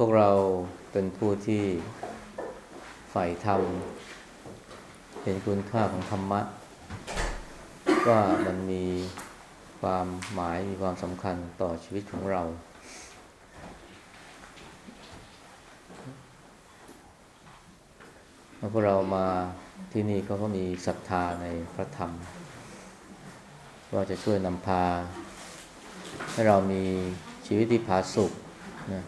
พวกเราเป็นผู้ที่ใฝ่ธรรมเห็นคุณค่าของธรรมะ ว่ามันมีความหมายมีความสำคัญต่อชีวิตของเรา พวกเรามาที่นี่ก็เพราะมีศรัทธาในพระธรรม ว่าจะช่วยนำพา ให้เรามีชีวิตที่ผาสุกนะ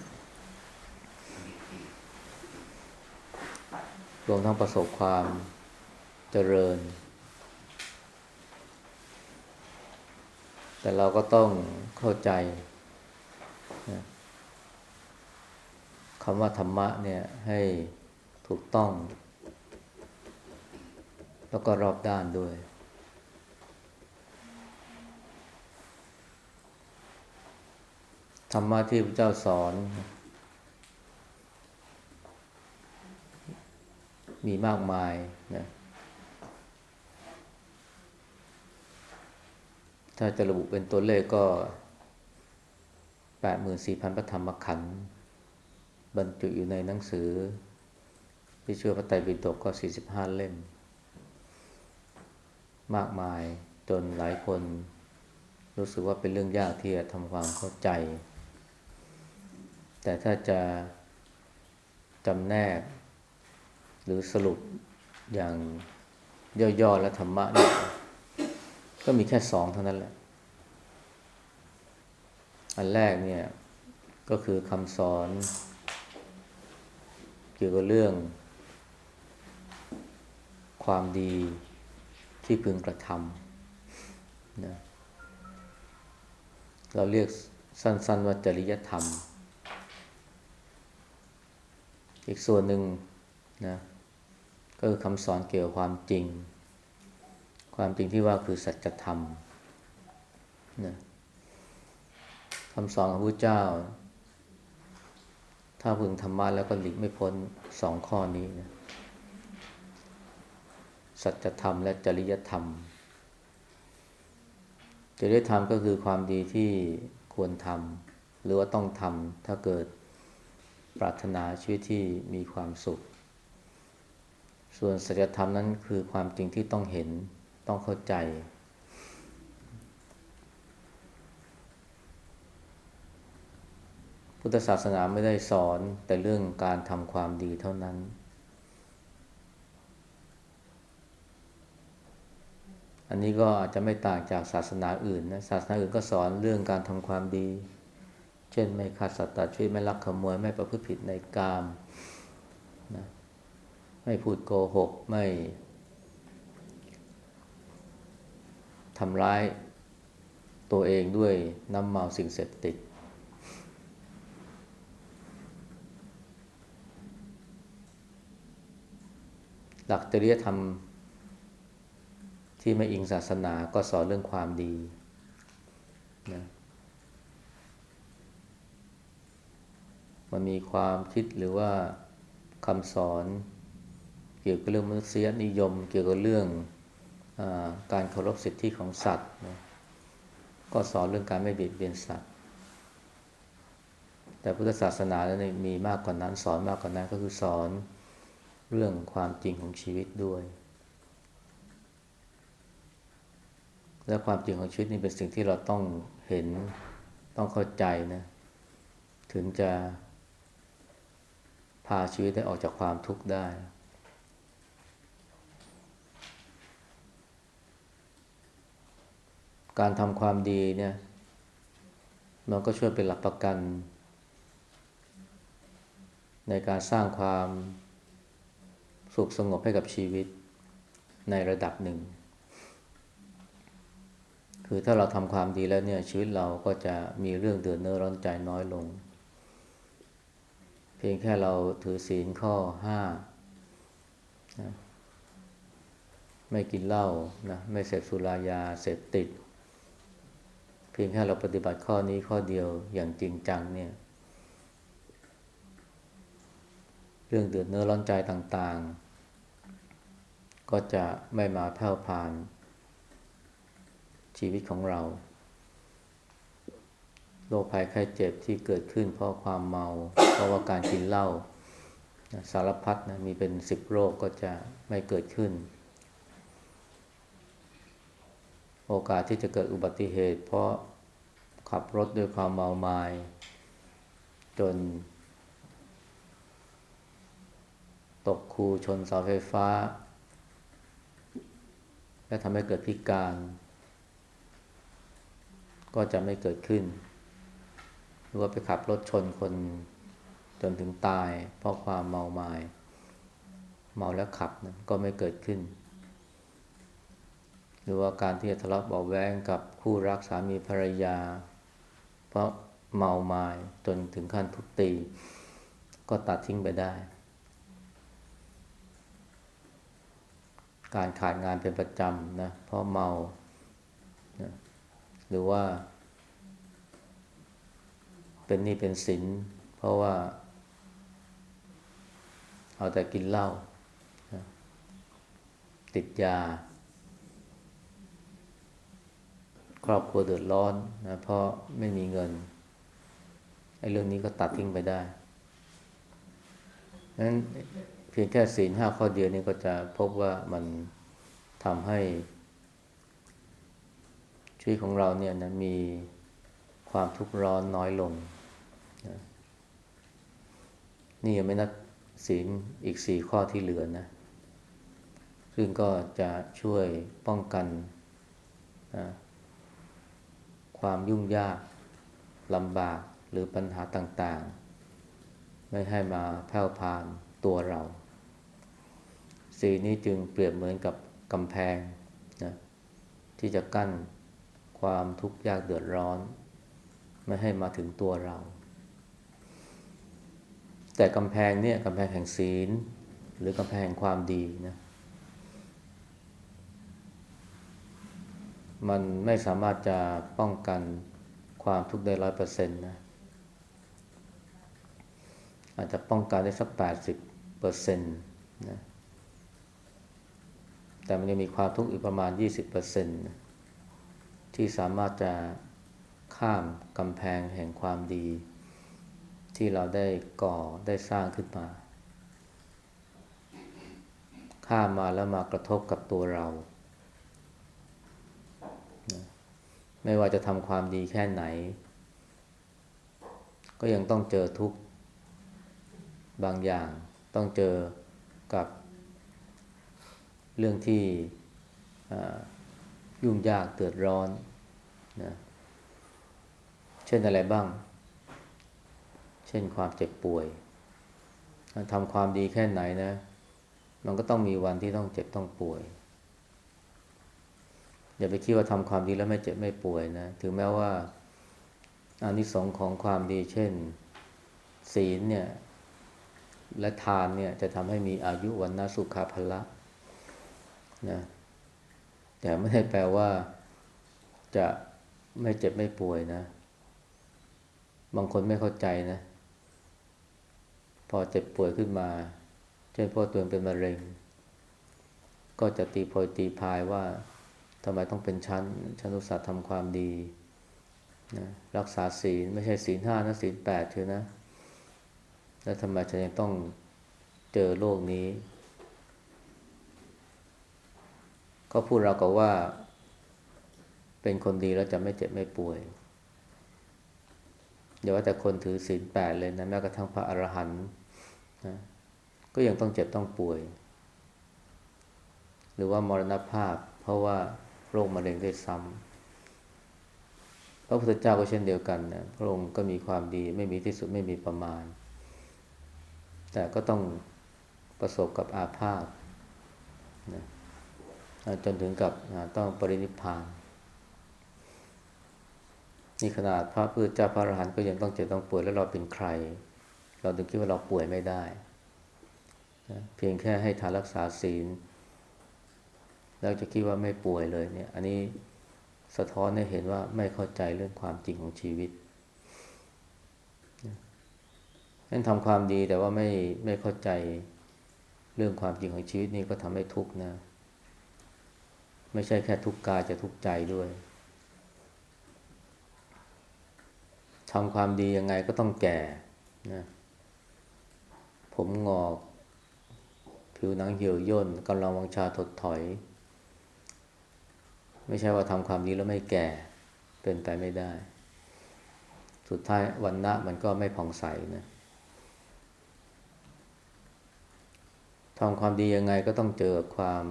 รวมทั้งประสบความเจริญ แต่เราก็ต้องเข้าใจนะคำว่าธรรมะเนี่ยให้ถูกต้อง แล้วก็รอบด้านด้วย ธรรมะที่พระเจ้าสอน มีมากมายนะถ้าจะระบุเป็นตัวเลขก็แปดหมื่นสี่พันพระธรรมขันธ์บรรจุอยู่ในหนังสือ ที่ชื่อพระไตรปิฎกก็สี่สิบห้าเล่ม มากมายจนหลายคน รู้สึกว่าเป็นเรื่องยากที่จะทำความเข้าใจ แต่ถ้าจะจำแนก หรือสรุปอย่างย่อๆและธรรมะเนี่ยก็มีแค่สองเท่านั้นแหละ อันแรกเนี่ยก็คือคำสอนเกี่ยวกับเรื่อง ความดีที่พึงกระทำนะเราเรียกสั้น ๆ ว่าจริยธรรม อีกส่วนหนึ่งนะ ก็คือคำสอนเกี่ยวกับความจริง ความจริงที่ว่าคือสัจธรรมนะคำสอนของพระเจ้า ถ้าพึงธรรมะแล้วก็หลีกไม่พ้นสองข้อนี้นะสัจธรรมและจริยธรรม จริยธรรมก็คือความดีที่ควรทำหรือว่าต้องทำถ้าเกิดปรารถนาชีวิตที่มีความสุข ส่วนสัจธรรมนั้นคือความจริงที่ต้องเห็นต้องเข้าใจ พุทธศาสนาไม่ได้สอนแต่เรื่องการทำความดีเท่านั้น อันนี้ก็อาจจะไม่ต่างจากศาสนาอื่นนะศาสนาอื่นก็สอนเรื่องการทำความดี เช่นไม่ฆ่าสัตว์ตัดชีวิตไม่ลักขโมยไม่ประพฤติผิดในกามนะ ไม่พูดโกหก ไม่ทำร้ายตัวเองด้วยน้ำเมาสิ่งเสพติด หลักจริยธรรม ที่ไม่อิงศาสนาก็สอนเรื่องความดีนะมันมีความคิดหรือว่าคำสอน กี่ยวกับเรื่องมนุษยนิยม เกี่ยวกับเรื่องอการเคารพสิทธิของสัตว์นะก็สอนเรื่องการไม่เบียดเบียนสัตว์ แต่พุทธศาสนาเนี่ยมีมากกว่านั้น สอนมากกว่านั้นก็คือสอนเรื่องความจริงของชีวิตด้วย และความจริงของชีวิตนี่เป็นสิ่งที่เราต้องเห็นต้องเข้าใจนะ ถึงจะพาชีวิตได้ออกจากความทุกข์ได้ การทำความดีเนี่ย มันก็ช่วยเป็นหลักประกัน ในการสร้างความสุขสงบให้กับชีวิตในระดับหนึ่ง คือถ้าเราทำความดีแล้วเนี่ย ชีวิตเราก็จะมีเรื่องเดือดเนื้อร้อนใจน้อยลง เพียงแค่เราถือศีลข้อห้าไม่กินเหล้านะไม่เสพสุรายาเสพติด พียงแค่เราปฏิบัติข้อนี้ข้อเดียวอย่างจริงจังเนี่ย เรื่องเดือดเนื้อร้อนใจต่างๆ ก็จะไม่มาแผ่วพาน ชีวิตของเรา โรคภัยไข้เจ็บที่เกิดขึ้นเพราะความเมา เพราะว่าการกินเหล้าสารพัดนะมีเป็นสิบโรคก็จะไม่เกิดขึ้น โอกาสที่จะเกิดอุบัติเหตุ เพราะขับรถด้วยความเมาไมา้จน ตกคูชนเสาไฟฟ้า และทำให้เกิดพิการ ก็จะไม่เกิดขึ้น หรือว่าไปขับรถชนคนจนถึงตาย เพราะความเมาไมา้เมาแล้วขับนะก็ไม่เกิดขึ้น หรือว่าการที่จะทะเลาะเบาแวงกับคู่รักสามีภรรยา เพราะเมาไมา้จนถึงขั้นทุบตี ก็ตัดทิ้งไปได้ การขาดงานเป็นประจำนะเพราะเมานะหรือว่า เป็นหนี้เป็นสินเพราะว่า เอาแต่กินเหล้านะติดยา ครอบครัวเดือดร้อนนะเพราะไม่มีเงินไอ้เรื่องนี้ก็ตัดทิ้งไปได้นั้นเพียงแค่ศีลห้าข้อเดียวนี้ก็จะพบว่ามันทำให้ชีวิตของเราเนี่ยนะมีความทุกข์ร้อนน้อยลงนะนี่ยังไม่นับศีลอีกสี่ข้อที่เหลือนะ ซึ่งก็จะช่วยป้องกันนะ ความยุ่งยากลำบากหรือปัญหาต่างๆ ไม่ให้มาแผ่วพานตัวเรา สีนี้จึงเปรียบเหมือนกับกำแพงนะที่จะกั้นความทุกข์ยากเดือดร้อน ไม่ให้มาถึงตัวเรา แต่กำแพงเนี่ยกำแพงแห่งศีล หรือกำแพงแห่งความดีนะ มันไม่สามารถจะป้องกันความทุกข์ได้ร้อยเปอร์เซ็นต์นะ อาจจะป้องกันได้สักแปดสิบเปอร์เซ็นต์นะ แต่มันยังมีความทุกข์อีกประมาณยี่สิบเปอร์เซ็นต์ที่สามารถจะข้ามกำแพงแห่งความดี ที่เราได้ก่อได้สร้างขึ้นมา ข้ามมาแล้วมากระทบกับตัวเรา ไม่ว่าจะทำความดีแค่ไหน ก็ยังต้องเจอทุกข์บางอย่าง ต้องเจอกับเรื่องที่ยุ่งยากเดือดร้อนนะเช่นอะไรบ้าง เช่นความเจ็บป่วยทำความดีแค่ไหนนะ มันก็ต้องมีวันที่ต้องเจ็บต้องป่วย อย่าไปคิดว่าทำความดีแล้วไม่เจ็บไม่ป่วยนะ ถึงแม้ว่าอานิสงส์ของความดีเช่น ศีลเนี่ย และทานเนี่ยจะทำให้มีอายุวันนาสุขาภละนะแต่ไม่ได้แปลว่าจะไม่เจ็บไม่ป่วยนะ บางคนไม่เข้าใจนะ พอเจ็บป่วยขึ้นมา เช่นพ่อตัวเองเป็นมะเร็ง ก็จะตีโพยตีพายว่า ทำไมต้องเป็นชั้นชั้นอุตสาห์ทำความดีนะรักษาศีลไม่ใช่ศีลห้านะศีลแปดเถอะนะ แล้วทำไมฉันยังต้องเจอโลกนี้ ก็พูดเราก็ว่า เป็นคนดีแล้วจะไม่เจ็บไม่ป่วยอย่าว่าแต่คนถือศีลแปดเลยนะแม้กระทั่งพระอรหันต์นะก็ยังต้องเจ็บต้องป่วย หรือว่ามรณภาพ เพราะว่า โรคมะเร็งได้ซ้ำพระพุทธเจ้าก็เช่นเดียวกันนะพระองค์ก็มีความดีไม่มีที่สุดไม่มีประมาณ แต่ก็ต้องประสบกับอาพาธนะจนถึงกับต้องปรินิพพานนี่ขนาดพระพุทธเจ้าพระอรหันต์ก็ยังต้องเจ็บต้องป่วยแล้วเราเป็นใคร เราถึงคิดว่าเราป่วยไม่ได้ เพียงแค่ให้ทานรักษาศีล แล้วจะคิดว่าไม่ป่วยเลยเนี่ย อันนี้สะท้อนให้เห็นว่าไม่เข้าใจเรื่องความจริงของชีวิตนั่นทำความดีแต่ว่าไม่ไม่เข้าใจเรื่องความจริงของชีวิตนี่ก็ทำให้ทุกข์นะ ไม่ใช่แค่ทุกข์กายจะทุกข์ใจด้วยทำความดียังไงก็ต้องแก่นะผมงอก ผิวหนังเหี่ยวย่นกำลังวังชาถดถอย ไม่ใช่ว่าทำความดีแล้วไม่แก่เป็นไปไม่ได้ สุดท้ายวันณะมันก็ไม่ผ่องใสนะทำความดียังไงก็ต้องเจอความ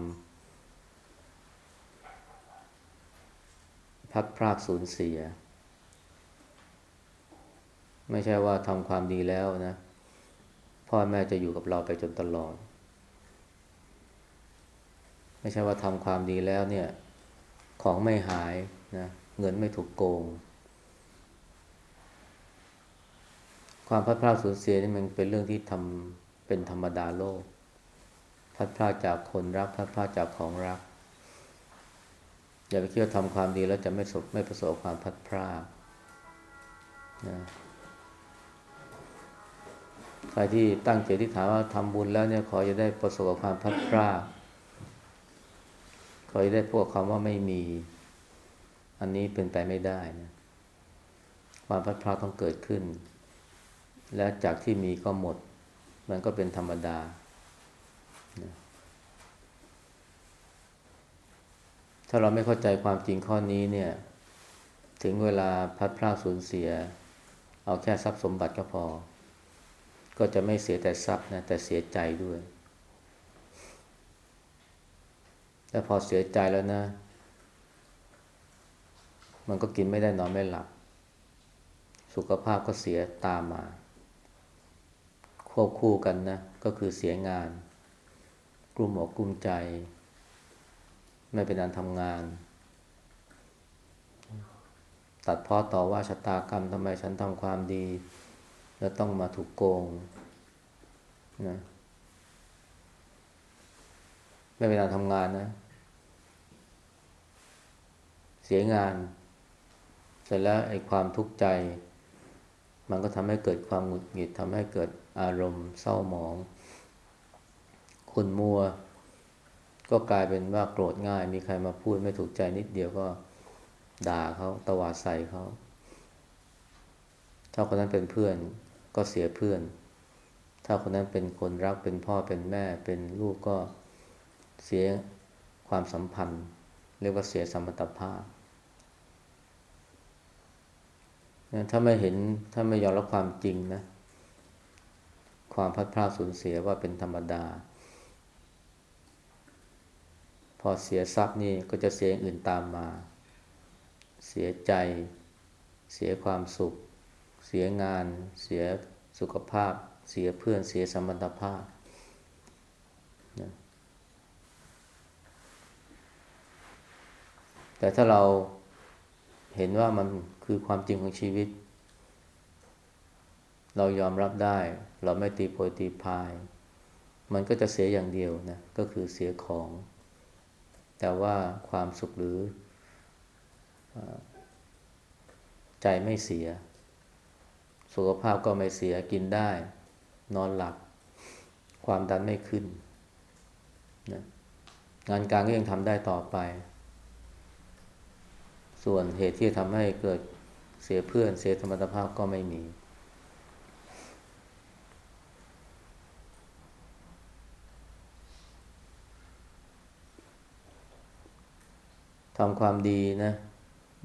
พัดพรากสูญเสีย ไม่ใช่ว่าทำความดีแล้วนะ พ่อแม่จะอยู่กับเราไปจนตลอด ไม่ใช่ว่าทำความดีแล้วเนี่ย ของไม่หายนะเงินไม่ถูกโกง ความพัดพลาดสูญเสียนี่มันเป็นเรื่องที่ทำเป็นธรรมดาโลกพัดพลาดจากคนรักพัดพลาดจากของรัก อย่าไปคิดว่าทำความดีแล้วจะไม่ประสบไม่ประสบความพัดพลาดนะใครที่ตั้งใจที่ถามว่าทำบุญแล้วเนี่ยขอจะได้ประสบกับความพัดพลาด ขอจะได้พวกคำว่าไม่มี อันนี้เป็นไปไม่ได้นะความพัดพลาดต้องเกิดขึ้น และจากที่มีก็หมด มันก็เป็นธรรมดานะถ้าเราไม่เข้าใจความจริงข้อนี้เนี่ย ถึงเวลาพัดพลาดสูญเสีย เอาแค่ทรัพย์สมบัติก็พอ ก็จะไม่เสียแต่ทรัพย์นะแต่เสียใจด้วย แล้วพอเสียใจแล้วนะ มันก็กินไม่ได้นอนไม่หลับ สุขภาพก็เสียตามมา ควบคู่กันนะ ก็คือเสียงาน กลุ่มอกกลุ่มใจ ไม่เป็นอันทำงาน ตัดพ้อต่อว่าชะตากรรมทำไมฉันทำความดี แล้วต้องมาถูกโกงนะไม่เป็นอันทำงานนะ เสียงาน เสร็จแล้วไอ้ความทุกข์ใจ มันก็ทำให้เกิดความหงุดหงิดทำให้เกิดอารมณ์เศร้าหมองขุนมัว ก็กลายเป็นว่าโกรธง่าย มีใครมาพูดไม่ถูกใจนิดเดียวก็ด่าเขาตวาดใส่เขาถ้าคนนั้นเป็นเพื่อนก็เสียเพื่อน ถ้าคนนั้นเป็นคนรักเป็นพ่อเป็นแม่เป็นลูกก็เสียความสัมพันธ์ เรียกว่าเสียสมรรถภาพ ถ้าไม่เห็นถ้าไม่ยอมรับความจริงนะ ความพัดพลาดสูญเสียว่าเป็นธรรมดา พอเสียทรัพย์นี่ก็จะเสียอื่นตามมา เสียใจ เสียความสุข เสียงาน เสียสุขภาพ เสียเพื่อนเสียสมรรถภาพนะแต่ถ้าเราเห็นว่ามัน คือความจริงของชีวิต เรายอมรับได้ เราไม่ตีโพยตีพาย มันก็จะเสียอย่างเดียวนะ ก็คือเสียของ แต่ว่าความสุขหรือใจไม่เสีย สุขภาพก็ไม่เสียกินได้ นอนหลับ ความดันไม่ขึ้นนะงานการก็ยังทำได้ต่อไป ส่วนเหตุที่ทำให้เกิด เสียเพื่อน เสียธรรมรภาพก็ไม่มี ทำความดีนะ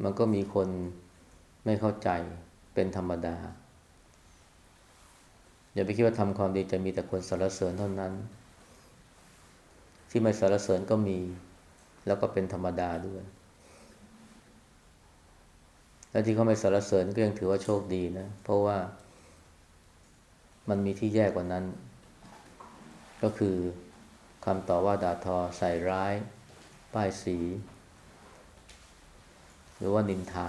มันก็มีคนไม่เข้าใจเป็นธรรมดา อย่าไปคิดว่าทำความดีจะมีแต่คนสรรเสริญเท่านั้น ที่ไม่สรรเสริญก็มี แล้วก็เป็นธรรมดาด้วย และที่เขาไม่สรรเสริญก็ยังถือว่าโชคดีนะ เพราะว่ามันมีที่แย่กว่านั้น ก็คือคำต่อว่าด่าทอใส่ร้าย ป้ายสี หรือว่านินทา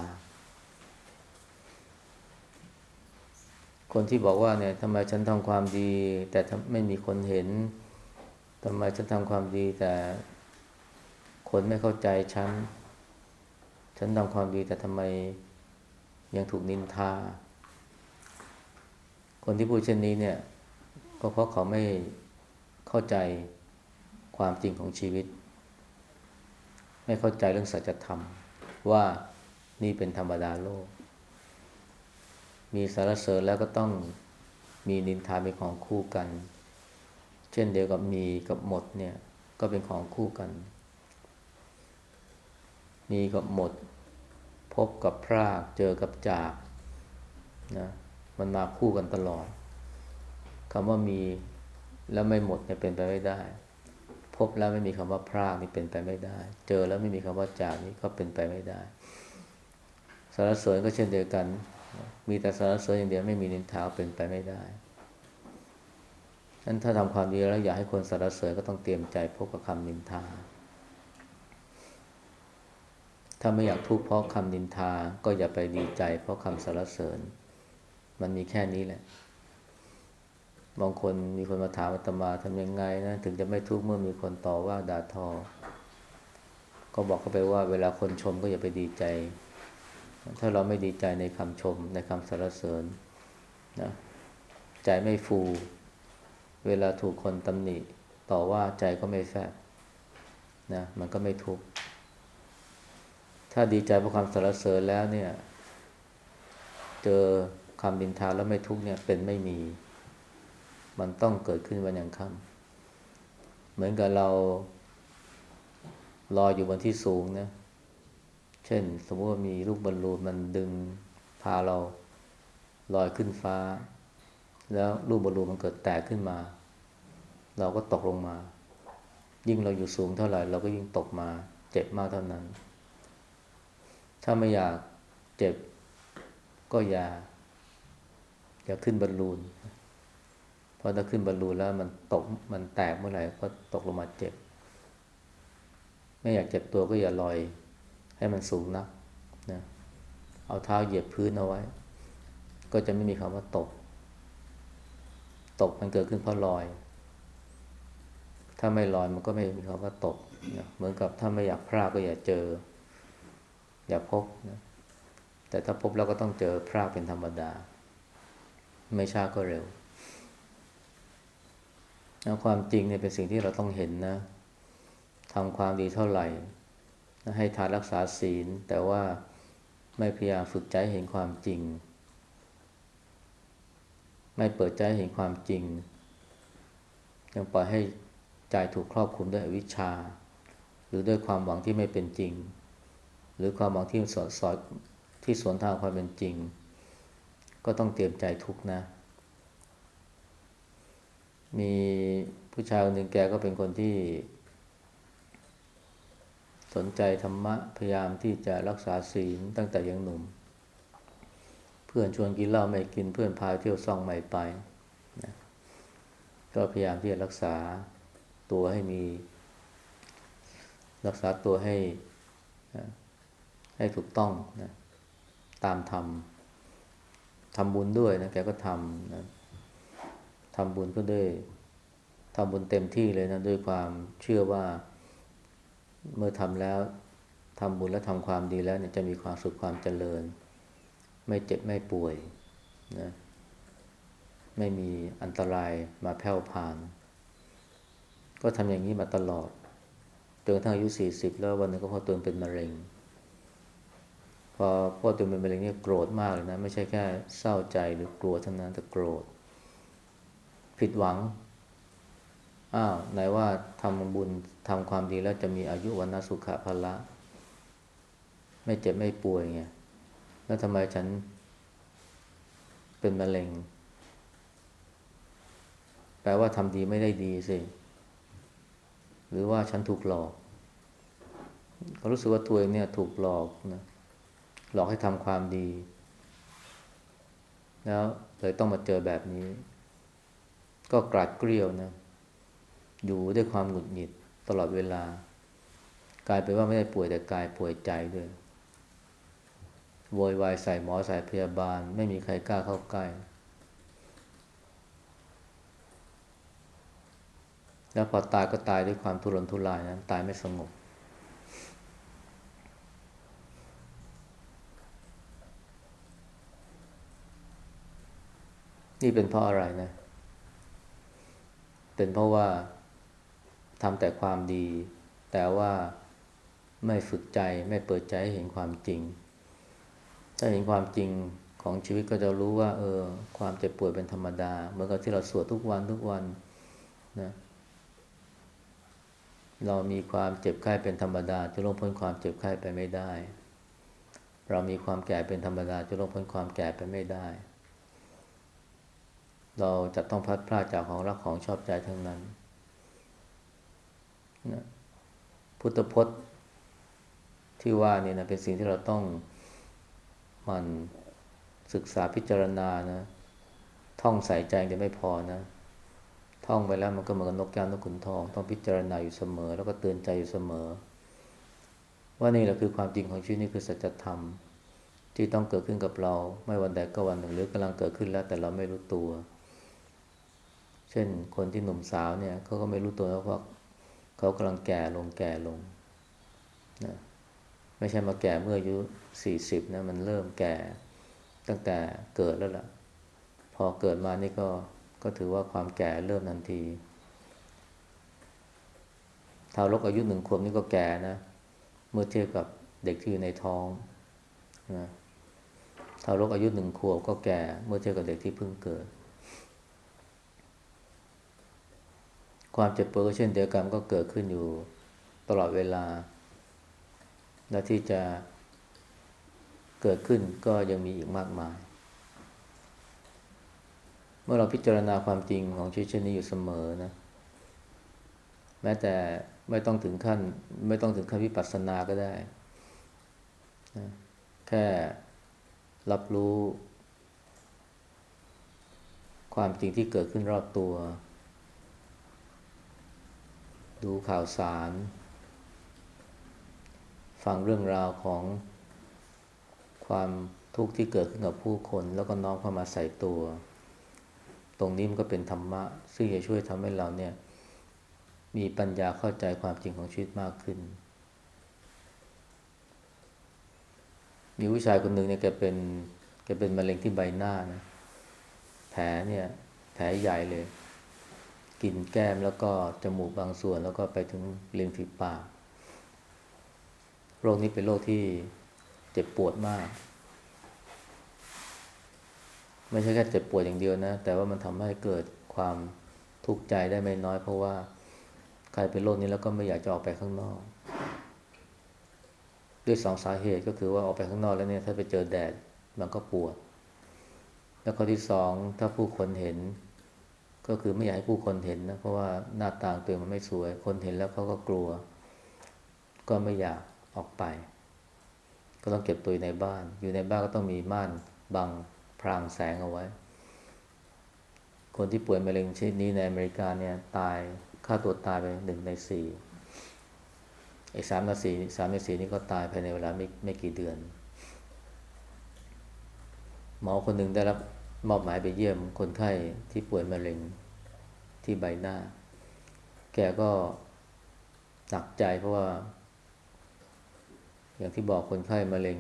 คนที่บอกว่าเนี่ยทำไมฉันทำความดี แต่ไม่มีคนเห็นทำไมฉันทำความดีแต่คนไม่เข้าใจฉัน ฉันทำความดีแต่ทำไม ยังถูกนินทา คนที่พูดเช่นนี้เนี่ย ก็เพราะเขาไม่เข้าใจความจริงของชีวิต ไม่เข้าใจเรื่องสัจธรรม ว่านี่เป็นธรรมดาโลก มีสารเสริญแล้วก็ต้องมีนินทาเป็นของคู่กัน เช่นเดียวกับมีกับหมดเนี่ย ก็เป็นของคู่กัน มีกับหมด พบกับพรากเจอกับจากนะมันมาคู่กันตลอดคำว่ามีแล้วไม่หมดเนี่ยเป็นไปไม่ได้ พบแล้วไม่มีคำว่าพรากนี่เป็นไปไม่ได้ เจอแล้วไม่มีคำว่าจากนี่ก็เป็นไปไม่ได้สารเสริญก็เช่นเดียวกัน มีแต่สารเสริญอย่างเดียวไม่มีนินทาเป็นไปไม่ได้นั้นถ้าทำความดีแล้วอยากให้คนสารเสริญก็ต้องเตรียมใจพบกับคำนินทา ถ้าไม่อยากทุกข์เพราะคำนินทา ก็อย่าไปดีใจ เพราะคำสารเสริญ มันมีแค่นี้แหละ บางคนมีคนมาถามอาตมาทำยังไงนะ ถึงจะไม่ทุกข์เมื่อมีคนต่อว่าด่าทอ ก็บอกเขาไปว่าเวลาคนชมก็อย่าไปดีใจ ถ้าเราไม่ดีใจในคำชม ในคำสรรเสริญนะใจไม่ฟู เวลาถูกคนตำหนิ ต่อว่าใจก็ไม่แฟบนะ มันก็ไม่ทุกข์ ถ้าดีใจเพราะคำสรรเสริญแล้วเนี่ย เจอคำดินทาแล้วไม่ทุกเนี่ยเป็นไม่มี มันต้องเกิดขึ้นวันย่างค่ำเหมือนกับเราลอยอยู่บนที่สูงนะ เช่น สมมติว่ามีลูกบอลลูนมันดึงพาเราลอยขึ้นฟ้า แล้วลูกบอลลูนมันเกิดแตกขึ้นมา เราก็ตกลงมา ยิ่งเราอยู่สูงเท่าไหร่ เราก็ยิ่งตกมา เจ็บมากเท่านั้น ถ้าไม่อยากเจ็บก็อย่า อย่าขึ้นบอลลูน เพราะถ้าขึ้นบอลลูนแล้วมันตกมันแตกเมื่อไหร่ก็ตกลงมาเจ็บ ไม่อยากเจ็บตัวก็อย่าลอยให้มันสูงนักนะเอาเท้าเหยียบพื้นเอาไว้ ก็จะไม่มีคำว่าตก ตกมันเกิดขึ้นเพราะลอย ถ้าไม่ลอยมันก็ไม่มีคำว่าตกนะเหมือนกับถ้าไม่อยากพลาดก็อย่าเจอ อย่าพบนะแต่ถ้าพบแล้วก็ต้องเจอพลาดเป็นธรรมดา ไม่ช้าก็เร็วนะความจริงเนี่ยเป็นสิ่งที่เราต้องเห็นนะทำความดีเท่าไหร่ให้ทานรักษาศีล แต่ว่าไม่พยายามฝึกใจเห็นความจริง ไม่เปิดใจเห็นความจริง ยังปล่อยให้ใจถูกครอบคุมด้วยอวิชชา หรือด้วยความหวังที่ไม่เป็นจริง หรือความหวังที่สอดสอดที่สวนทางความเป็นจริง ก็ต้องเตรียมใจทุกนะ มีผู้ชายคนหนึ่งแกก็เป็นคนที่ สนใจธรรมะพยายามที่จะรักษาศีลตั้งแต่ยังหนุ่ม เพื่อนชวนกินเหล้าไม่กินเพื่อนพาเที่ยวซ่องไม่ไปนะก็พยายามที่จะรักษาตัวให้มี รักษาตัวให้ ให้ถูกต้องนะตามธรรมทำบุญด้วยนะแกก็ทำนะทำบุญก็ด้วยทำบุญเต็มที่เลยนะด้วยความเชื่อว่าเมื่อทำแล้วทำบุญและทำความดีแล้วเนี่ยจะมีความสุขความเจริญ ไม่เจ็บไม่ป่วยนะไม่มีอันตรายมาแผ่วผ่าน ก็ทำอย่างนี้มาตลอดจนกระทั่งอายุสี่สิบแล้ววันนึงก็พอตัวเป็นมะเร็ง อพ่อตัวเป็นมะเร็งเนี่ยโกรธมากเลยนะ ไม่ใช่แค่เศร้าใจหรือกลัวเท่านั้นแต่โกรธ ผิดหวังอ้าวไหนว่าทำบุญทำความดีแล้วจะมีอายุวันนสุขะพละ ไม่เจ็บไม่ป่วยไงแล้วทำไมฉันเป็นมะเร็ง แปลว่าทำดีไม่ได้ดีสิ หรือว่าฉันถูกหลอกเขารู้สึกว่าตัวเองเนี่ยถูกหลอกนะ หลอกให้ทำความดี แล้วเลยต้องมาเจอแบบนี้ ก็กราดเกลียวนะ อยู่ด้วยความหงุดหงิดตลอดเวลา กลายเป็นว่าไม่ได้ป่วยแต่กายป่วยใจด้วยโวยวายใส่หมอใส่พยาบาล ไม่มีใครกล้าเข้าใกล้ แล้วพอตายก็ตายด้วยความทุรนทุรายนะตายไม่สงบ นี่เป็นเพราะอะไรนะ เป็นเพราะว่าทำแต่ความดี แต่ว่าไม่ฝึกใจไม่เปิดใจให้เห็นความจริง ถ้าเห็นความจริงของชีวิตก็จะรู้ว่า เออ ความเจ็บป่วยเป็นธรรมดา เหมือนกับที่เราสวดทุกวันทุกวันนะเรามีความเจ็บไข้เป็นธรรมดา จะล่วงพ้นความเจ็บไข้ไปไม่ได้ เรามีความแก่เป็นธรรมดา จะล่วงพ้นความแก่ไปไม่ได้ เราจะต้องพัดพลาดจากของรักของชอบใจทั้งนั้นนะพุทธพจน์ที่ว่านี่นะเป็นสิ่งที่เราต้องมันศึกษาพิจารณานะ ท่องใส่ใจจะไม่พอนะ ท่องไปแล้วมันก็เหมือนกับนกแก้วนกขุนทอง ต้องพิจารณาอยู่เสมอ แล้วก็เตือนใจอยู่เสมอ ว่านี่แหละคือความจริงของชีวิตนี่คือสัจธรรม ที่ต้องเกิดขึ้นกับเรา ไม่วันใดก็วันหนึ่งหรือกำลังเกิดขึ้นแล้วแต่เราไม่รู้ตัว เช่นคนที่หนุ่มสาวเนี่ยเขาก็ไม่รู้ตัวว่าเขากำลังแก่ลงแก่ลงนะไม่ใช่มาแก่เมื่ออายุสี่สิบนะมันเริ่มแก่ตั้งแต่เกิดแล้วล่ะ พอเกิดมานี่ก็ก็ถือว่าความแก่เริ่มทันทีทารกอายุหนึ่งขวบนี่ก็แก่นะ เมื่อเทียบกับเด็กที่อยู่ในท้องนะทารกอายุหนึ่งขวบก็แก่ เมื่อเทียบกับเด็กที่เพิ่งเกิด ความเจ็บปวดก็เช่นเดียวกันก็เกิดขึ้นอยู่ตลอดเวลา และที่จะเกิดขึ้นก็ยังมีอีกมากมาย เมื่อเราพิจารณาความจริงของชีวิตเช่นนี้อยู่เสมอนะ แม้แต่ไม่ต้องถึงขั้น ไม่ต้องถึงขั้นวิปัสสนาก็ได้นะแค่รับรู้ ความจริงที่เกิดขึ้นรอบตัว ดูข่าวสาร ฟังเรื่องราวของความทุกข์ที่เกิดขึ้นกับผู้คน แล้วก็น้อมเข้ามาใส่ตัว ตรงนี้มันก็เป็นธรรมะ ซึ่งจะช่วยทำให้เราเนี่ยมีปัญญาเข้าใจความจริงของชีวิตมากขึ้น มีผู้ชายคนหนึ่งเนี่ยแกเป็นแกเป็นมะเร็งที่ใบหน้านะ แผลเนี่ย แผลใหญ่เลย กินแก้มแล้วก็จมูกบางส่วนแล้วก็ไปถึงริมฝีปาก โรคนี้เป็นโรคที่เจ็บปวดมาก ไม่ใช่แค่เจ็บปวดอย่างเดียวนะ แต่ว่ามันทำให้เกิดความทุกข์ใจได้ไม่น้อย เพราะว่าใครเป็นโรคนี้แล้วก็ไม่อยากจะออกไปข้างนอก ด้วยสองสาเหตุก็คือว่าออกไปข้างนอกแล้วเนี่ยถ้าไปเจอแดดมันก็ปวด แล้วข้อที่สองถ้าผู้คนเห็น ก็คือไม่อยากให้ผู้คนเห็นนะ เพราะว่าหน้าตาตัวมันไม่สวย คนเห็นแล้วเขาก็กลัว ก็ไม่อยากออกไป ก็ต้องเก็บตัวในบ้าน อยู่ในบ้านก็ต้องมีม่านบังพรางแสงเอาไว้ คนที่ป่วยมะเร็งชนิดนี้ในอเมริกาเนี่ยตายค่าตัวตายไปหนึ่งในสี่ไอ้สามในสี่สามในสี่นี่ก็ตายภายในเวลาไม่ไม่กี่เดือน หมอคนหนึ่งได้รับ มอบหมายไปเยี่ยมคนไข้ที่ป่วยมะเร็งที่ใบหน้า แกก็หนักใจเพราะว่า อย่างที่บอกคนไข้มะเร็ง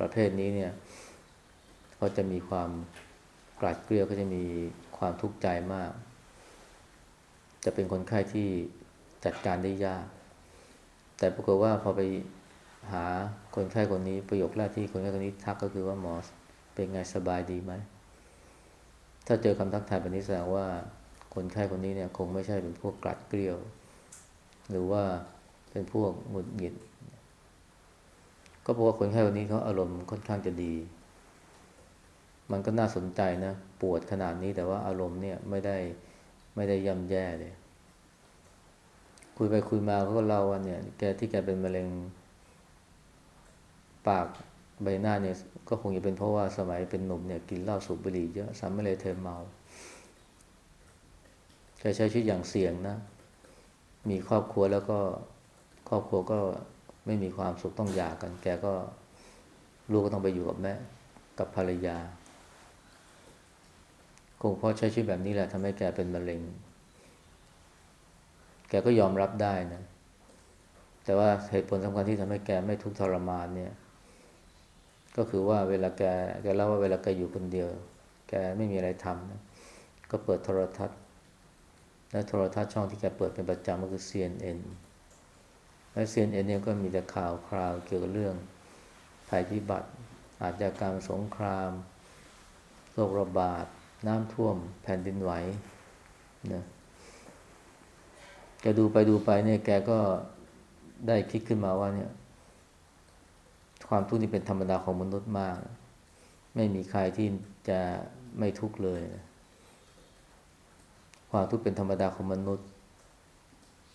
ประเภทนี้เนี่ยเขาจะมีความกราดเกลียวเขาจะมีความทุกข์ใจมาก จะเป็นคนไข้ที่จัดการได้ยาก แต่ปรากฏว่าพอไปหาคนไข้คนนี้ประโยคแรกที่คนไข้คนนี้ทักก็คือว่าหมอเป็นไงสบายดีไหม ถ้าเจอคำทักทายแบบนี้แสดงว่าคนไข้คนนี้เนี่ยคงไม่ใช่เป็นพวกกลัดเกลียว หรือว่าเป็นพวกหงุดหงิด ก็เพราะว่าคนไข้คนนี้เขาอารมณ์ค่อนข้างจะดี มันก็น่าสนใจนะปวดขนาดนี้แต่ว่าอารมณ์เนี่ยไม่ได้ไม่ได้ย่ำแย่เลย คุยไปคุยมาเขาก็เล่าว่าเนี่ย แกที่แกเป็นมะเร็ง ปาก ใบหน้าเนี่ยก็คงจะเป็นเพราะว่าสมัยเป็นหนุ่มเนี่ยกินเหล้าสูบบุหรี่เยอะสามไม่เลยเธอเมาแกใช้ชีวิตอย่างเสี่ยงนะ มีครอบครัวแล้วก็ครอบครัวก็ไม่มีความสุขต้องหย่ากัน แกก็ลูกก็ต้องไปอยู่กับแม่กับภรรยาคงเพราะใช้ชีวิตแบบนี้แหละทำให้แกเป็นมะเร็ง แกก็ยอมรับได้นะ แต่ว่าเหตุผลสำคัญที่ทำให้แกไม่ทุกข์ทรมานเนี่ย ก็คือว่าเวลาแกแกเล่าว่าเวลาแกอยู่คนเดียว แกไม่มีอะไรทำนะก็เปิดโทรทัศน์ และโทรทัศน์ช่องที่แกเปิดเป็นประจำก็คือ CNN และซีเอ็นเนี่ยก็มีแต่ข่าวคราวเกี่ยวกับเรื่องภัยพิบัติ อาจจะการสงครามโรคระบาด น้ำท่วม แผ่นดินไหวนะแกดูไปดูไปเนี่ยแกก็ได้คิดขึ้นมาว่าเนี่ย ความทุกข์นี่เป็นธรรมดาของมนุษย์มาก ไม่มีใครที่จะไม่ทุกข์เลยนะความทุกข์เป็นธรรมดาของมนุษย์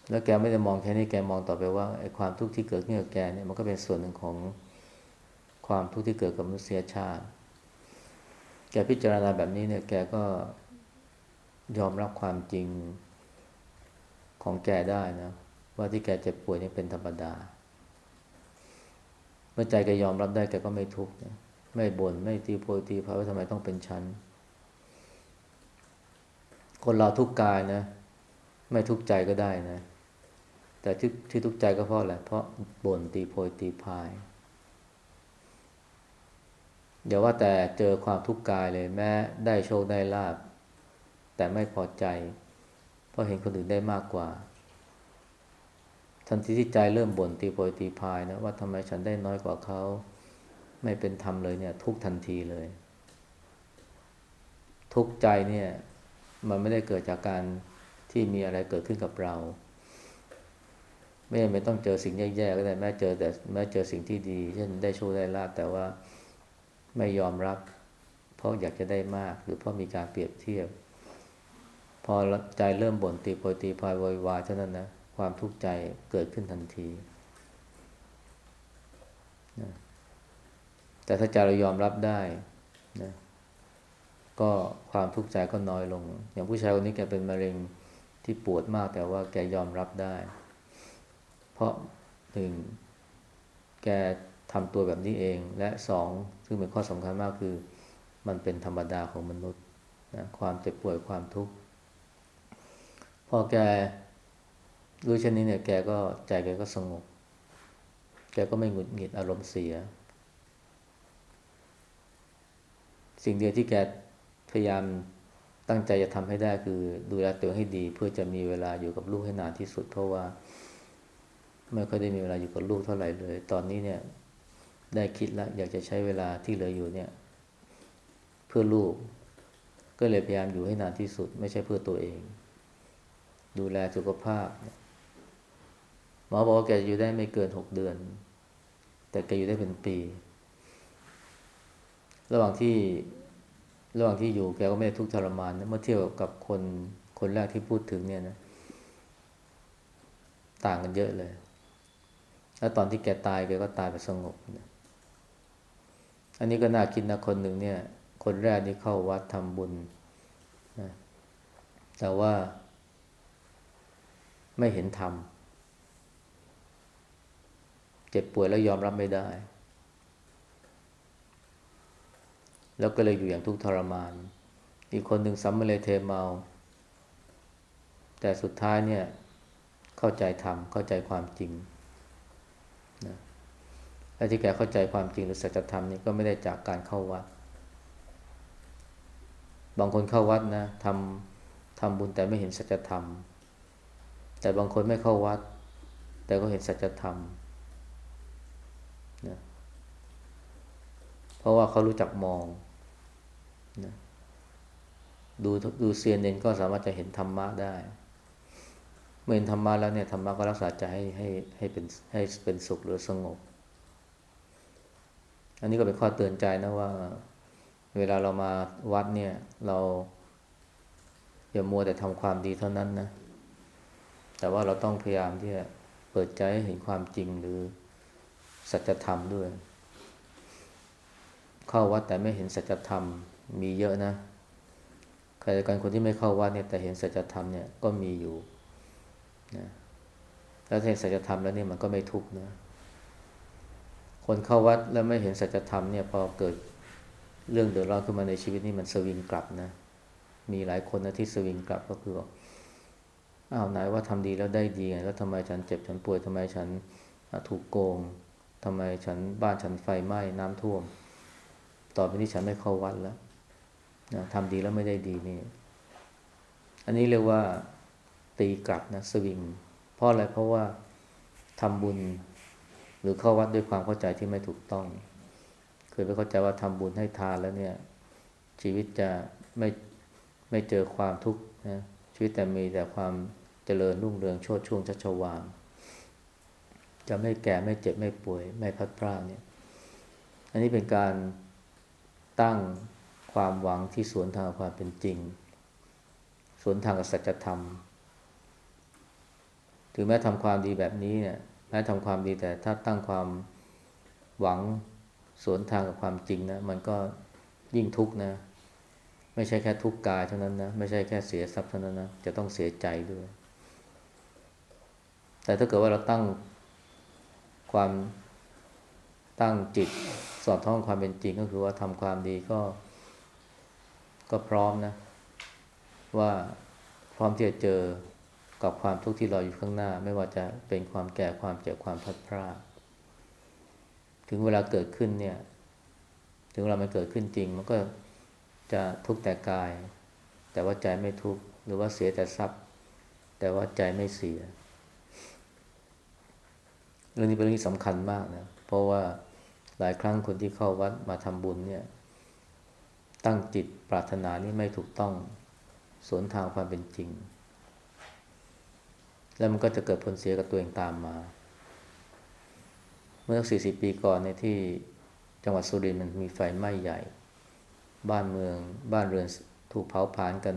แล้วแกไม่ได้มองแค่นี้แกมองต่อไปว่าไอ้ความทุกข์ที่เกิดขึ้นกับแกเนี่ยมันก็เป็นส่วนหนึ่งของความทุกข์ที่เกิดกับมนุษยชาติ แกพิจารณาแบบนี้เนี่ย แกก็ยอมรับความจริงของแกได้นะ ว่าที่แกเจ็บป่วยนี่เป็นธรรมดา เมื่อใจแกยอมรับได้แกก็ไม่ทุกข์นะไม่บน่นไม่ตีโพยตีพายว่าทำไมต้องเป็นชั้น คนเราทุกข์กายนะ ไม่ทุกข์ใจก็ได้นะ แต่ที่ที่ทุกข์ใจก็เพราะอะไรเพราะบ่นตีโพยตีพายอย่าว่าแต่เจอความทุกข์กายเลยแม้ได้โชคได้ลาบ แต่ไม่พอใจ เพราะเห็นคนอื่นได้มากกว่า ทันทีที่ใจเริ่มบ่นตีโพยตีพายนะว่าทำไมฉันได้น้อยกว่าเขา ไม่เป็นธรรมเลยเนี่ย ทุกทันทีเลย ทุกใจเนี่ย มันไม่ได้เกิดจากการที่มีอะไรเกิดขึ้นกับเรา ไม่ไม่ต้องเจอสิ่งแย่ๆก็ได้แม้เจอแต่แม้เจอสิ่งที่ดีเช่นได้โชคได้ลาบแต่ว่าไม่ยอมรับ เพราะอยากจะได้มาก หรือเพราะมีการเปรียบเทียบ พอใจเริ่มบ่นตีโพยตีพายวอยวายเท่านั้นนะ ความทุกข์ใจเกิดขึ้นทันทีนะแต่ถ้าใจเรายอมรับได้นะก็ความทุกข์ใจก็น้อยลง อย่างผู้ชายคนนี้แกเป็นมะเร็งที่ปวดมากแต่ว่าแกยอมรับได้ เพราะหนึ่งแกทำตัวแบบนี้เอง และสองซึ่งเป็นข้อสำคัญมากคือ มันเป็นธรรมดาของมนุษย์นะความเจ็บป่วยความทุกข์ พอแก รู้เช่นนี้เนี่ยแกก็ใจแกก็สงบ แกก็ไม่หงุดหงิดอารมณ์เสีย สิ่งเดียวที่แกพยายามตั้งใจจะทำให้ได้คือดูแลตัวให้ดี เพื่อจะมีเวลาอยู่กับลูกให้นานที่สุด เพราะว่าไม่ค่อยได้มีเวลาอยู่กับลูกเท่าไหร่เลย ตอนนี้เนี่ยได้คิดแล้วอยากจะใช้เวลาที่เหลืออยู่เนี่ย เพื่อลูกก็เลยพยายามอยู่ให้นานที่สุด ไม่ใช่เพื่อตัวเอง ดูแลสุขภาพ อบอกว่าแกอยู่ได้ไม่เกินหกเดือน แต่แกอยู่ได้เป็นปี ระหว่างที่ระหว่างที่อยู่แกก็ไม่ได้ทุกข์ทรมานนะเมื่อเทียบกับคนคนแรกที่พูดถึงเนี่ยนะ ต่างกันเยอะเลย แล้วตอนที่แกตายแกก็ตายไปสงบนะอันนี้ก็น่าคิดนะคนหนึ่งเนี่ย คนแรกนี่เข้าวัดทำบุญนะแต่ว่าไม่เห็นธรรม จ็บป่วยแล้วยอมรับไม่ได้ แล้วก็เลยอยู่อย่างทุกข์ทรมาน อีกคนหนึ่งสัมมาเลเทเมา แต่สุดท้ายเนี่ย เข้าใจธรรมเข้าใจความจริงนะและที่แกเข้าใจความจริงหรือสัจธรรมนี่ก็ไม่ได้จากการเข้าวัด บางคนเข้าวัดนะทำทำบุญแต่ไม่เห็นสัจธรรม แต่บางคนไม่เข้าวัด แต่ก็เห็นสัจธรรมะเพ ราะว่าเขารู้จักมองนะดูดูเซียนเนนก็สามารถจะเห็นธรรมะได้ เมื่อเห็นธรรมะแล้วเนี่ยธรรมะก็รักษาใจให้ให้ให้เป็นให้เป็นสุขหรือสงบ อันนี้ก็เป็นข้อเตือนใจนะว่า เวลาเรามาวัดเนี่ย เราอย่ามัวแต่ทำความดีเท่านั้นนะ แต่ว่าเราต้องพยายามที่จะเปิดใจให้เห็นความจริงหรือสัจธรรมด้วย เข้าวัดแต่ไม่เห็นสัจธรรมมีเยอะนะใครกันคนที่ไม่เข้าวัดเนี่ยแต่เห็นสัจธรรมเนี่ยก็มีอยู่นะแล้วเห็นสัจธรรมแล้วเนี่ยมันก็ไม่ทุกข์นะคนเข้าวัดแล้วไม่เห็นสัจธรรมเนี่ยพอเกิดเรื่องเดือดร้อนขึ้นมาในชีวิตนี่มันสวิงกลับนะมีหลายคนนะที่สวิงกลับก็คืออ้าวไหนว่าทำดีแล้วได้ดีไงแล้วทำไมฉันเจ็บฉันป่วยทำไมฉันถูกโกงทำไมฉันบ้านฉันไฟไหม้น้ำท่วม ต่อไปนี้ฉันไม่เข้าวัดแล้วนะทำดีแล้วไม่ได้ดีนี่ อันนี้เรียกว่าตีกลับนะสวิง เพราะอะไรเพราะว่าทำบุญ หรือเข้าวัดด้วยความเข้าใจที่ไม่ถูกต้อง เคยไปเข้าใจว่าทำบุญให้ทานแล้วเนี่ย ชีวิตจะไม่ไม่เจอความทุกข์นะชีวิตแต่มีแต่ความเจริญรุ่งเรืองโชดช่วงชัชวานจะไม่แก่ไม่เจ็บไม่ป่วย ไม่พัดพลาดเนี่ย อันนี้เป็นการ ตั้งความหวังที่สวนทางกับความเป็นจริง สวนทางกับสัจธรรม ถึงแม้ทำความดีแบบนี้เนี่ยแม้ทำความดีแต่ถ้าตั้งความหวังสวนทางกับความจริงนะมันก็ยิ่งทุกข์นะ ไม่ใช่แค่ทุกข์กายเท่านั้นนะ ไม่ใช่แค่เสียทรัพย์เท่านั้นนะจะต้องเสียใจด้วย แต่ถ้าเกิดว่าเราตั้งความตั้งจิต สอดท้องความเป็นจริงก็คือว่าทำความดีก็ ก็พร้อมนะ ว่าพร้อมที่จะเจอกับความทุกข์ที่รออยู่ข้างหน้า ไม่ว่าจะเป็นความแก่ความเจ็บความพัดพลาดถึงเวลาเกิดขึ้นเนี่ย ถึงเวลามันเกิดขึ้นจริง มันก็จะทุกข์แต่กาย แต่ว่าใจไม่ทุกข์หรือว่าเสียแต่ทรัพย์ แต่ว่าใจไม่เสียเรื่องนี้เป็นเรื่องที่สำคัญมากนะ เพราะว่า หลายครั้งคนที่เข้าวัดมาทำบุญเนี่ย ตั้งจิตปรารถนานี่ไม่ถูกต้องสวนทางความเป็นจริง แล้วมันก็จะเกิดผลเสียกับตัวเองตามมา เมื่อสี่สิบปีก่อนในที่จังหวัดสุรินทร์มันมีไฟไหม้ใหญ่ บ้านเมืองบ้านเรือนถูกเผาผลาญกัน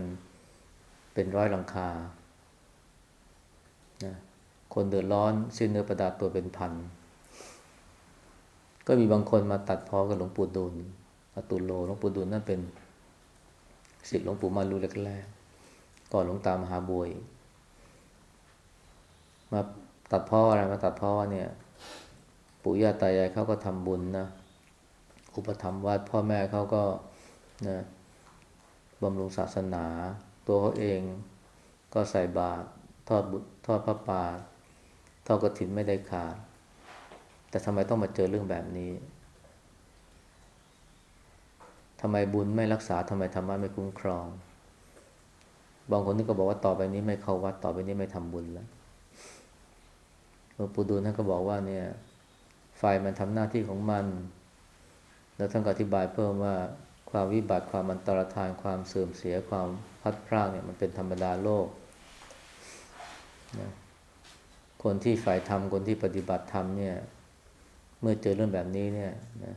เป็นร้อยหลังคานะคนเดือดร้อนสิ้นเนื้อประดาตัวเป็นพัน ก็มีบางคนมาตัดพ้อกับหลวงปู่ดูลอตุโลหลวงปู่ดูลนั่นเป็นศิษย์หลวงปู่มารูแรกๆก่อนหลวงตามหาบวย มาตัดพ้ออะไรมาตัดพ้อเนี่ย ปู่ย่าตายายเขาก็ทำบุญนะอุปถัมภ์วัดพ่อแม่เขาก็นะบำรุงศาสนา ตัวเขาเองก็ใส่บาตรทอดบุทอดพระป่าทอดกระถินไม่ได้ขาด แต่ทำไมต้องมาเจอเรื่องแบบนี้ทำไมบุญไม่รักษาทำไมธรรมะไม่คุ้มครอง บางคนนี่ก็บอกว่าต่อไปนี้ไม่เข้าวัดต่อไปนี้ไม่ทำบุญแล้วหลวงปู่ดูลท่านก็บอกว่าเนี่ยไฟมันทำหน้าที่ของมัน แล้วท่านก็อธิบายเพิ่มว่าความวิบัติความอันตรธานความเสื่อมเสียความพัดพรากเนี่ยมันเป็นธรรมดาโลกนะคนที่ฝ่ายธรรมคนที่ปฏิบัติธรรมเนี่ย เมื่อเจอเรื่องแบบนี้เนี่ยนะ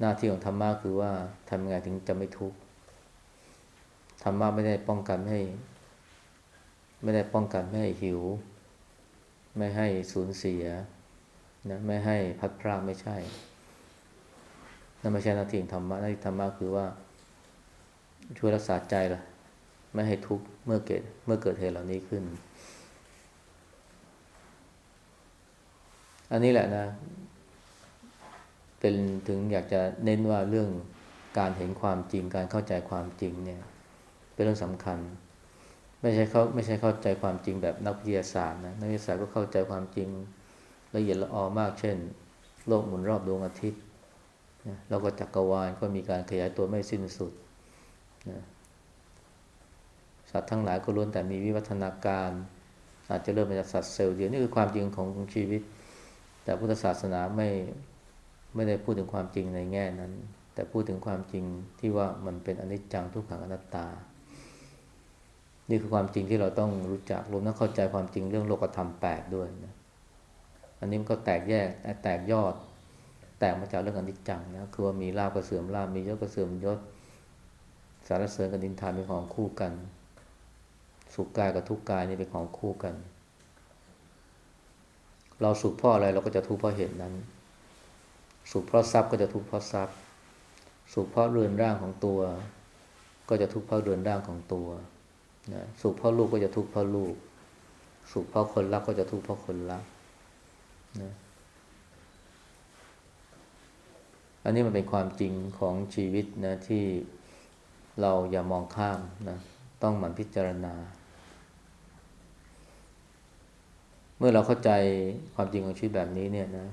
หน้าที่ของธรรมะคือว่าทำยังไงถึงจะไม่ทุกข์ธรรมะไม่ได้ป้องกันให้ ไม่ได้ป้องกันไม่ให้หิว ไม่ให้สูญเสียนะไม่ให้พัดพรากไม่ใช่นั่นไม่ใช่หน้าที่ของธรรมะหน้าที่ธรรมะคือว่า ช่วยรักษาใจล่ะ ไม่ให้ทุกข์เมื่อเกิดเมื่อเกิดเหตุเหล่านี้ขึ้น อันนี้แหละนะ เป็นถึงอยากจะเน้นว่าเรื่องการเห็นความจริง การเข้าใจความจริงเนี่ย เป็นเรื่องสำคัญ ไม่ใช่เขาไม่ใช่เข้าใจความจริงแบบนักวิทยาศาสตร์นะนักวิทยาศาสตร์ก็เข้าใจความจริงละเอียดละออมาก เช่น โลกหมุนรอบดวงอาทิตย์นะแล้วก็จักรวาลก็มีการขยายตัวไม่สิ้นสุดนะสัตว์ทั้งหลายก็ล้วนแต่มีวิวัฒนาการ อาจจะเริ่มมาจากสัตว์เซลล์เดียวนี่คือความจริงของชีวิต แต่พุทธศาสนาไม่ไม่ได้พูดถึงความจริงในแง่นั้น แต่พูดถึงความจริงที่ว่ามันเป็นอนิจจังทุกขังอนัตตา นี่คือความจริงที่เราต้องรู้จักรวมทั้งเข้าใจความจริงเรื่องโลกธรรมแปดด้วยนะอันนี้มันก็แตกแยกแตกยอด แตกมาจากเรื่องอนิจจังนะคือว่ามีลาบก็เสื่อมลาบมียศก็เสื่อมยศ สารเสริญกับดินทานเป็นของคู่กัน สุขกายกับทุกกายนี่เป็นของคู่กัน เราสุขเพราะอะไรเราก็จะทุกข์เพราะเหตุนั้น สุขเพราะทรัพย์ก็จะทุกข์เพราะทรัพย์ สุขเพราะเรือนร่างของตัว ก็จะทุกข์เพราะเรือนร่างของตัวนะสุขเพราะลูกก็จะทุกข์เพราะลูก สุขเพราะคนรักก็จะทุกข์เพราะคนรักนะอันนี้มันเป็นความจริงของชีวิตนะที่เราอย่ามองข้ามนะต้องหมั่นพิจารณา เมื่อเราเข้าใจความจริงของชีวิตแบบนี้เนี่ยนะ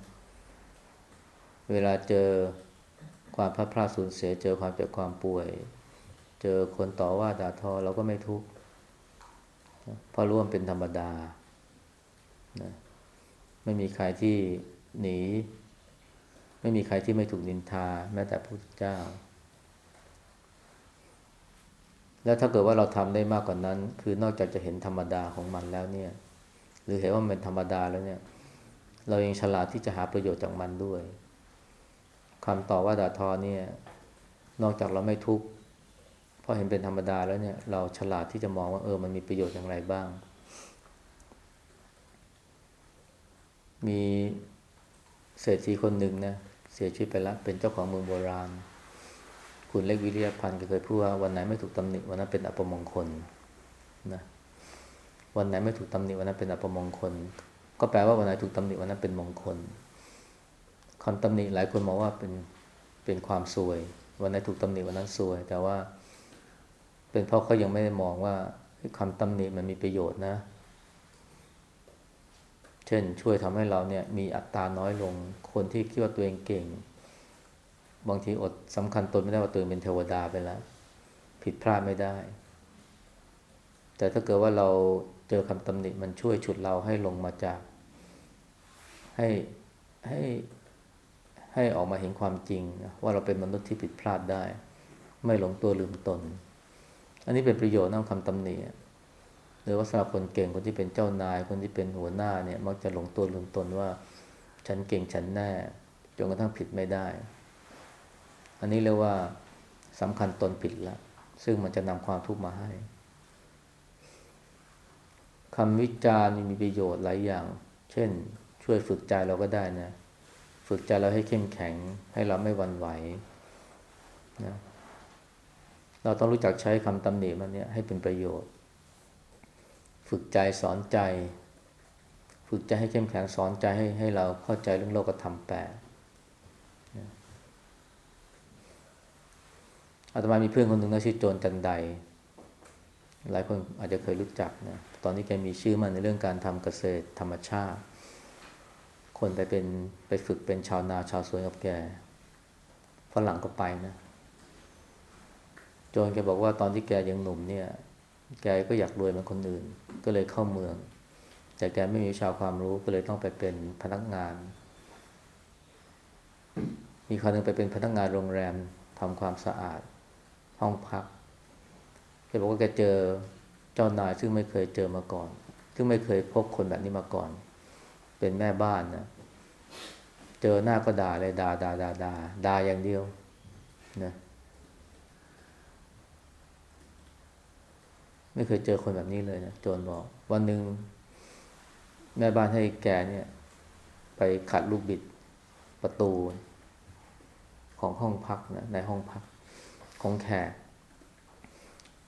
เวลาเจอความพลาดพลาดสูญเสีย เจอความเจ็บความป่วย เจอคนต่อว่าด่าทอเราก็ไม่ทุกข์เพราะร่วมเป็นธรรมดานะไม่มีใครที่หนี ไม่มีใครที่ไม่ถูกนินทา แม้แต่พระเจ้า แล้วถ้าเกิดว่าเราทำได้มากกว่านั้น คือนอกจากจะเห็นธรรมดาของมันแล้วเนี่ย รือเห็นว่ามันเป็นธรรมดาแล้วเนี่ย เรายังฉลาดที่จะหาประโยชน์จากมันด้วยคำต่อว่าด่าทอเนี่ย นอกจากเราไม่ทุกข์เพราะเห็นเป็นธรรมดาแล้วเนี่ย เราฉลาดที่จะมองว่าเออมันมีประโยชน์อย่างไรบ้าง มีเศรษฐีคนหนึ่งนะเสียชีวิตไปแล้วเป็นเจ้าของเมืองโบราณ คุณเล็กวิริยพันธ์ก็เคยพูดว่าวันไหนไม่ถูกตำหนิวันนั้นเป็นอัปมงคล วันไหนไม่ถูกตำหนิวันนั้นเป็นอัปมงคล ก็แปลว่าวันไหนถูกตำหนิวันนั้นเป็นมงคลคำตำหนิหลายคนมองว่าเป็นเป็นความซวย วันไหนถูกตำหนิวันนั้นซวย แต่ว่า เป็นเพราะเขายังไม่ได้มองว่าคำตำหนิมันมีประโยชน์นะ เช่น ช่วยทำให้เราเนี่ยมีอัตราน้อยลง คนที่คิดว่าตัวเองเก่ง บางทีอดสำคัญตนไม่ได้ว่าตัวเองเป็นเทวดาไปแล้ว ผิดพลาดไม่ได้ แต่ถ้าเกิดว่าเรา เจอคำตำหนิมันช่วยฉุดเราให้ลงมาจาก ให้ให้ให้ออกมาเห็นความจริงนะว่าเราเป็นมนุษย์ที่ผิดพลาดได้ ไม่หลงตัวลืมตน อันนี้เป็นประโยชน์นำคำตำหนิหรือว่าสำหรับคนเก่งคนที่เป็นเจ้านายคนที่เป็นหัวหน้าเนี่ยมักจะหลงตัวลืมตนว่าฉันเก่งฉันแน่จนกระทั่งผิดไม่ได้ อันนี้เรียกว่าสำคัญตนผิดละ ซึ่งมันจะนำความทุกข์มาให้ คำวิจารณ์มีประโยชน์หลายอย่าง เช่น ช่วยฝึกใจเราก็ได้นะ ฝึกใจเราให้เข้มแข็ง ให้เราไม่วันไหวนะเราต้องรู้จักใช้คำตำหนิมันเนี่ยให้เป็นประโยชน์ ฝึกใจสอนใจ ฝึกใจให้เข้มแข็งสอนใจให้ให้เราเข้าใจเรื่องโลกธรรมแปดอาตมามีเพื่อนคนหนึ่งนะชื่อโจนจันได หลายคนอาจจะเคยรู้จักนะ ตอนนี้แกมีชื่อมันในเรื่องการทำเกษตรธรรมชาติ คนไปเป็นไปฝึกเป็นชาวนาชาวสวนกับแก ฝรั่งก็ไปนะ โจนแกบอกว่าตอนที่แกยังหนุ่มเนี่ย แกก็อยากรวยเหมือนคนอื่น ก็เลยเข้าเมือง แต่แกไม่มีชาวความรู้ก็เลยต้องไปเป็นพนักงาน มีครั้งหนึ่งไปเป็นพนักงานโรงแรมทำความสะอาด ห้องพัก แกบอกว่าแกเจอเจ้านายซึ่งไม่เคยเจอมาก่อน ซึ่งไม่เคยพบคนแบบนี้มาก่อน เป็นแม่บ้านนะเจอหน้าก็ด่าเลยด่าด่าด่าด่าด่าอย่างเดียวนะไม่เคยเจอคนแบบนี้เลยนะโจนบอก วันหนึ่งแม่บ้านให้แกเนี่ย ไปขัดลูกบิดประตู ของห้องพักนะในห้องพักของแขก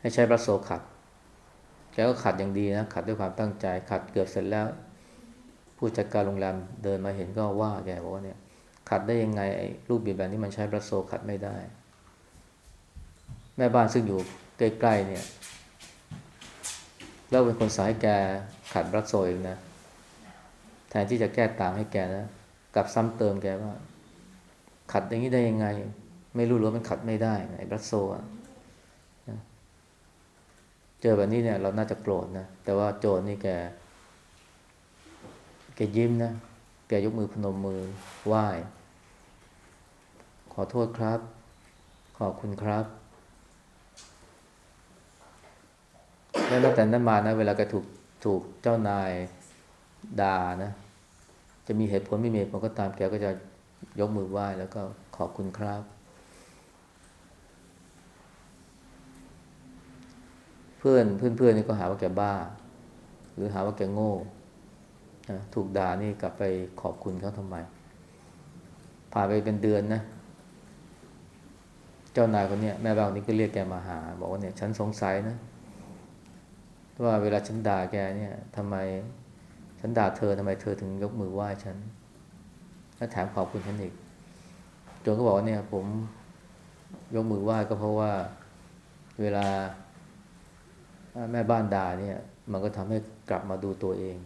ให้ใช้บรัสโซขัด แกก็ขัดอย่างดีนะ ขัดด้วยความตั้งใจ ขัดเกือบเสร็จแล้ว ผู้จัดการโรงแรมเดินมาเห็นก็ว่าแกบอกว่าเนี่ย ขัดได้ยังไงไอ้ลูกบิดแบบนี้มันใช้บรัสโซขัดไม่ได้ แม่บ้านซึ่งอยู่ใกล้ๆเนี่ย แล้วเป็นคนสายแกขัดบรัสโซเองนะ แทนที่จะแก้ต่างให้แกนะกลับซ้ำเติมแกว่า ขัดอย่างนี้ได้ยังไง ไม่รู้หรือว่ามันขัดไม่ได้ไอ้บรัสโซอะ เจอแบบนี้เนี่ยเราน่าจะโกรธนะ แต่ว่าโจรนี่แก แกยิ้มนะ แกยกมือพนมมือไหว้ ขอโทษครับ ขอบคุณครับ แล้วตั้งแต่นั้นมานะ เวลาแกถูกถูกเจ้านายด่านะ จะมีเหตุผลไม่มีผลก็ตามแกก็จะยกมือไหว้แล้วก็ขอบคุณครับ เพื่อนเพื่อนเพื่อนนี่ก็หาว่าแกบ้า หรือหาว่าแกโง่นะถูกด่านี่กลับไปขอบคุณเขาทำไม ผ่านไปเป็นเดือนนะ เจ้านายคนนี้แม่บ้านคนนี้ก็เรียกแกมาหา บอกว่าเนี่ยฉันสงสัยนะ ว่าเวลาฉันด่าแกเนี่ยทำไม ฉันด่าเธอทำไมเธอถึงยกมือไหว้ฉันแล้วแถมขอบคุณฉันอีกจนก็บอกว่าเนี่ย ผมยกมือไหว้ก็เพราะว่า เวลา แม่บ้านด่าเนี่ย มันก็ทำให้กลับมาดูตัวเอง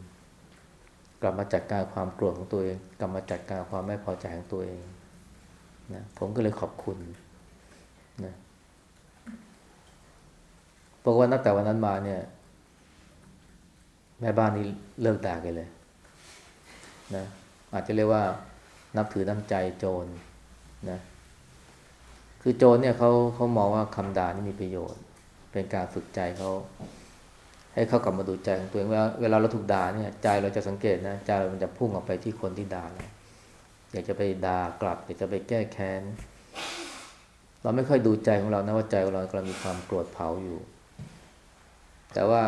กลับมาจัดการความโกรธของตัวเอง กลับมาจัดการความไม่พอใจของตัวเองนะผมก็เลยขอบคุณนะเพราะว่าตั้งแต่วันนั้นมาเนี่ย แม่บ้านนี้เลิกด่ากันเลยนะอาจจะเรียกว่านับถือน้ำใจโจรนะคือโจรเนี่ยเขาเขามองว่าคำด่านี่มีประโยชน์ เป็นการฝึกใจเขาให้เขากลับมาดูใจของตัวเองเวลาเวลาเราถูกด่าเนี่ยใจเราจะสังเกตนะใจเรามันจะพุ่งออกไปที่คนที่ด่าเราอยากจะไปด่ากลับอยากจะไปแก้แค้นเราไม่ค่อยดูใจของเรานะว่าใจของเรากำลังมีความโกรธเผาอยู่ แต่ว่า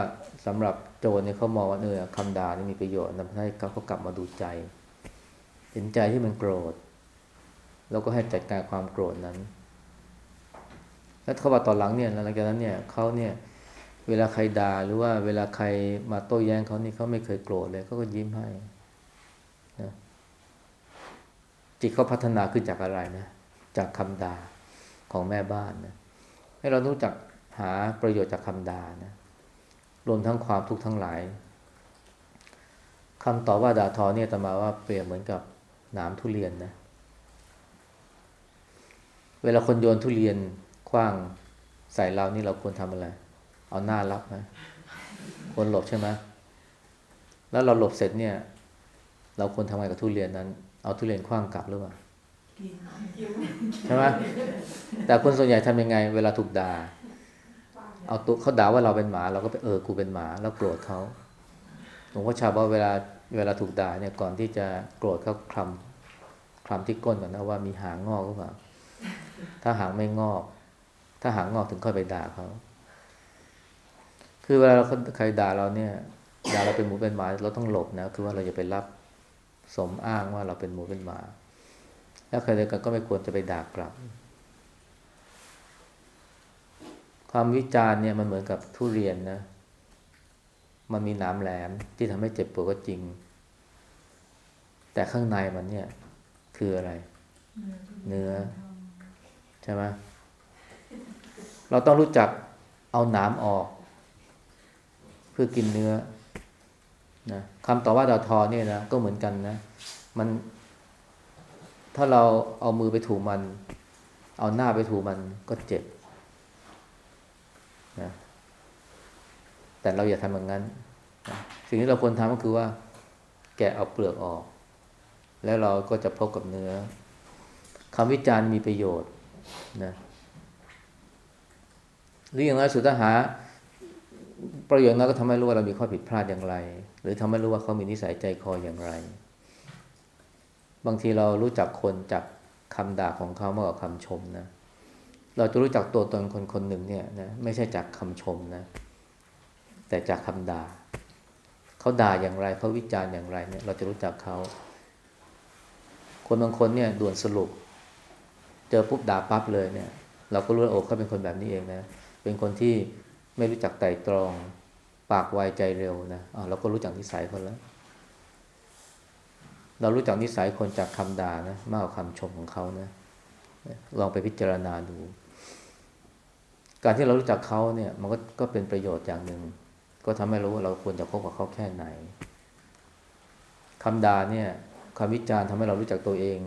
สำหรับโจรเนี่ยเขามองว่าเออคำด่านี่มีประโยชน์ทำให้เขาเขากลับมาดูใจ เห็นใจที่มันโกรธ แล้วก็ให้จัดการความโกรธนั้น แล้วเขาบอกตอนหลังเนี่ยหลังจากนั้นเนี่ยเขาเนี่ยเวลาใครด่าหรือว่าเวลาใครมาโต้แย้งเขานี่เขาไม่เคยโกรธเลยเขาก็ยิ้มให้นะจิตเขาพัฒนาขึ้นจากอะไรนะจากคำด่าของแม่บ้านนะให้เรารู้จักหาประโยชน์จากคำด่านะรวมทั้งความทุกข์ทั้งหลายคำตอบว่าด่าทอเนี่ยตมาว่าเปรียบเหมือนกับหนามทุเรียนนะ เวลาคนโยนทุเรียน คว้างใส่เรานี่เราควรทำอะไร เอาหน้ารับไหมควรหลบใช่ไหมแล้วเราหลบเสร็จเนี่ย เราควรทำไงกับทุเรียนนั้น เอาทุเรียนคว้างกลับหรือเปล่าใช่ไหมแต่คนส่วนใหญ่ทำยังไง เวลาถูกด่าเอาตัวเขาด่าว่าเราเป็นหมา เราก็ไปเออกูเป็นหมา แล้วโกรธเขาหลวงพ่อชาบอกเวลาเวลาถูกด่าเนี่ยก่อนที่จะโกรธเขาคลำคลำที่ก้นก่อนนะว่ามีหางงอกหรือเปล่าถ้าหางไม่งอก ถ้าหางงอกถึงค่อยไปด่าเขา คือเวลาใครด่าเราเนี่ยด่าเราเป็นหมูเป็นหมาเราต้องหลบนะ คือว่าเราจะไปรับสมอ้างว่าเราเป็นหมูเป็นหมา แล้วใครเดียวกันก็ไม่ควรจะไปด่ากลับ ความวิจารณ์เนี่ยมันเหมือนกับทุเรียนนะ มันมีหนามแหลมที่ทำให้เจ็บปวดก็จริง แต่ข้างในมันเนี่ย คืออะไร เนื้อ ใช่ไหม เราต้องรู้จักเอาหนามออก เพื่อกินเนื้อนะคำต่อว่าต่อทอเนี่ยนะก็เหมือนกันนะ มัน ถ้าเราเอามือไปถูมัน เอาหน้าไปถูมันก็เจ็บนะแต่เราอย่าทำอย่างนั้นนะสิ่งที่เราควรทำก็คือว่า แกะเอาเปลือกออก แล้วเราก็จะพบกับเนื้อคำวิจารณ์มีประโยชน์นะ หรืออย่างไรสุดท้ายหา ประโยชน์นั้นก็ทำให้รู้ว่าเรามีข้อผิดพลาดอย่างไร หรือทำให้รู้ว่าเขามีนิสัยใจคออย่างไร บางทีเรารู้จักคนจากคำด่าของเขามากกว่าคำชมนะ เราจะรู้จักตัวตนคนคนหนึ่งเนี่ยนะไม่ใช่จากคำชมนะ แต่จากคำด่าเขาด่าอย่างไรเขาวิจารณ์อย่างไรเนี่ย เราจะรู้จักเขา คนบางคนเนี่ยด่วนสรุป เจอปุ๊บด่าปั๊บเลยเนี่ย เราก็รู้ว่าโอ้เขาเป็นคนแบบนี้เองนะ เป็นคนที่ไม่รู้จักไตร่ตรองปากไวใจเร็วนะอ่าเราก็รู้จักนิสัยคนแล้ว เรารู้จักนิสัยคนจากคำด่านะมากกว่าคำชมของเขานะลองไปพิจารณาดู การที่เรารู้จักเขาเนี่ย มันก็ก็เป็นประโยชน์อย่างหนึ่ง ก็ทำให้รู้ว่าเราควรจะคบกับเขาแค่ไหนคำด่าเนี่ยคำวิจารณ์ทำให้เรารู้จักตัวเอง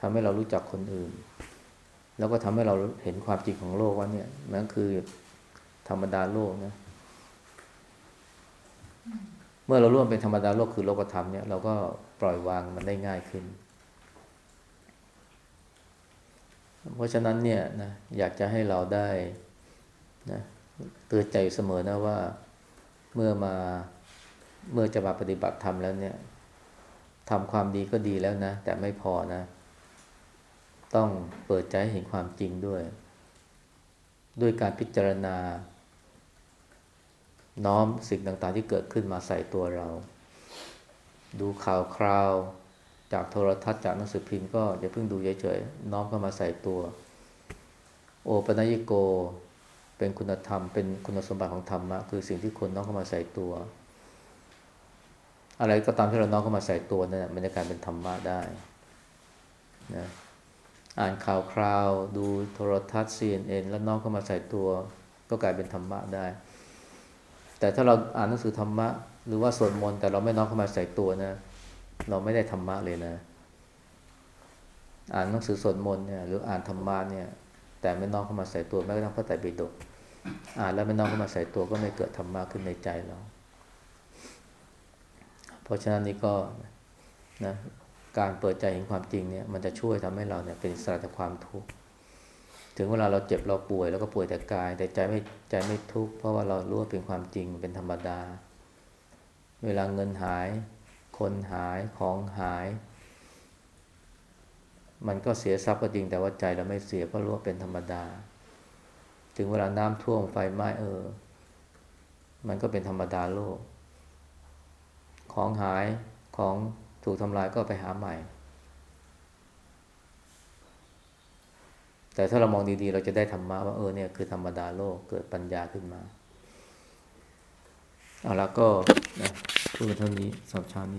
ทำให้เรารู้จักคนอื่น แล้วก็ทำให้เราเห็นความจริงของโลกว่าเนี่ยมันคือธรรมดาโลกนะ เมื่อเราร่วมเป็นธรรมดาโลกคือโลกธรรมเนี่ยเราก็ปล่อยวางมันได้ง่ายขึ้น เพราะฉะนั้นเนี่ยนะอยากจะให้เราได้นะเตือนใจเสมอนะว่าเมื่อมาเมื่อจะมาปฏิบัติธรรมแล้วเนี่ยทำความดีก็ดีแล้วนะ แต่ไม่พอนะ ต้องเปิดใจเห็นความจริงด้วย ด้วยการพิจารณา น้อมสิ่งต่างๆที่เกิดขึ้นมาใส่ตัวเรา ดูข่าวคราว จากโทรทัศน์จากหนังสือพิมพ์ก็อย่าเพิ่งดูเฉยๆน้อมเข้ามาใส่ตัว โอปัญญิโกเป็นคุณธรรมเป็นคุณสมบัติของธรรมะคือสิ่งที่ควรน้อมเข้ามาใส่ตัว อะไรก็ตามที่เราน้อมเข้ามาใส่ตัวนั่นมันจะกลายเป็นธรรมะได้นะ อ่านข่าวคราว ดูโทรทัศน์ CNN แล้วน้อมเข้ามาใส่ตัวก็กลายเป็นธรรมะได้ แต่ถ้าเราอ่านหนังสือธรรมะ หรือว่าสวดมนต์แต่เราไม่น้อมเข้ามาใส่ตัวนะ เราไม่ได้ธรรมะเลยนะ อ่านหนังสือสวดมนต์เนี่ยหรืออ่านธรรมะเนี่ย แต่ไม่น้อมเข้ามาใส่ตัวแม้กระทั่งพระไตรปิฎกอ่านแล้วไม่น้อมเข้ามาใส่ตัวก็ไม่เกิดธรรมะขึ้นในใจเรา เพราะฉะนั้นนี่ก็นะ การเปิดใจเห็นความจริงเนี่ยมันจะช่วยทำให้เราเนี่ยเป็นอิสระจากความทุกข์ถึงเวลาเราเจ็บเราป่วยแล้วก็ป่วยแต่กาย แต่ใจไม่ใจไม่ทุกข์เพราะว่าเรารู้ว่าเป็นความจริงเป็นธรรมดา เวลาเงินหาย คนหายของหาย มันก็เสียทรัพย์ก็จริงแต่ว่าใจเราไม่เสียเพราะรู้ว่าเป็นธรรมดา ถึงเวลาน้ำท่วมไฟไหม้เออ มันก็เป็นธรรมดาโลก ของหายของ ถูกทำลายก็ไปหาใหม่ แต่ถ้าเรามองดีๆ เราจะได้ธรรมะว่าเออเนี่ยคือธรรมดาโลกเกิดปัญญาขึ้นมาเอาละก็นะพูดเท่านี้สำหรับเช้านี้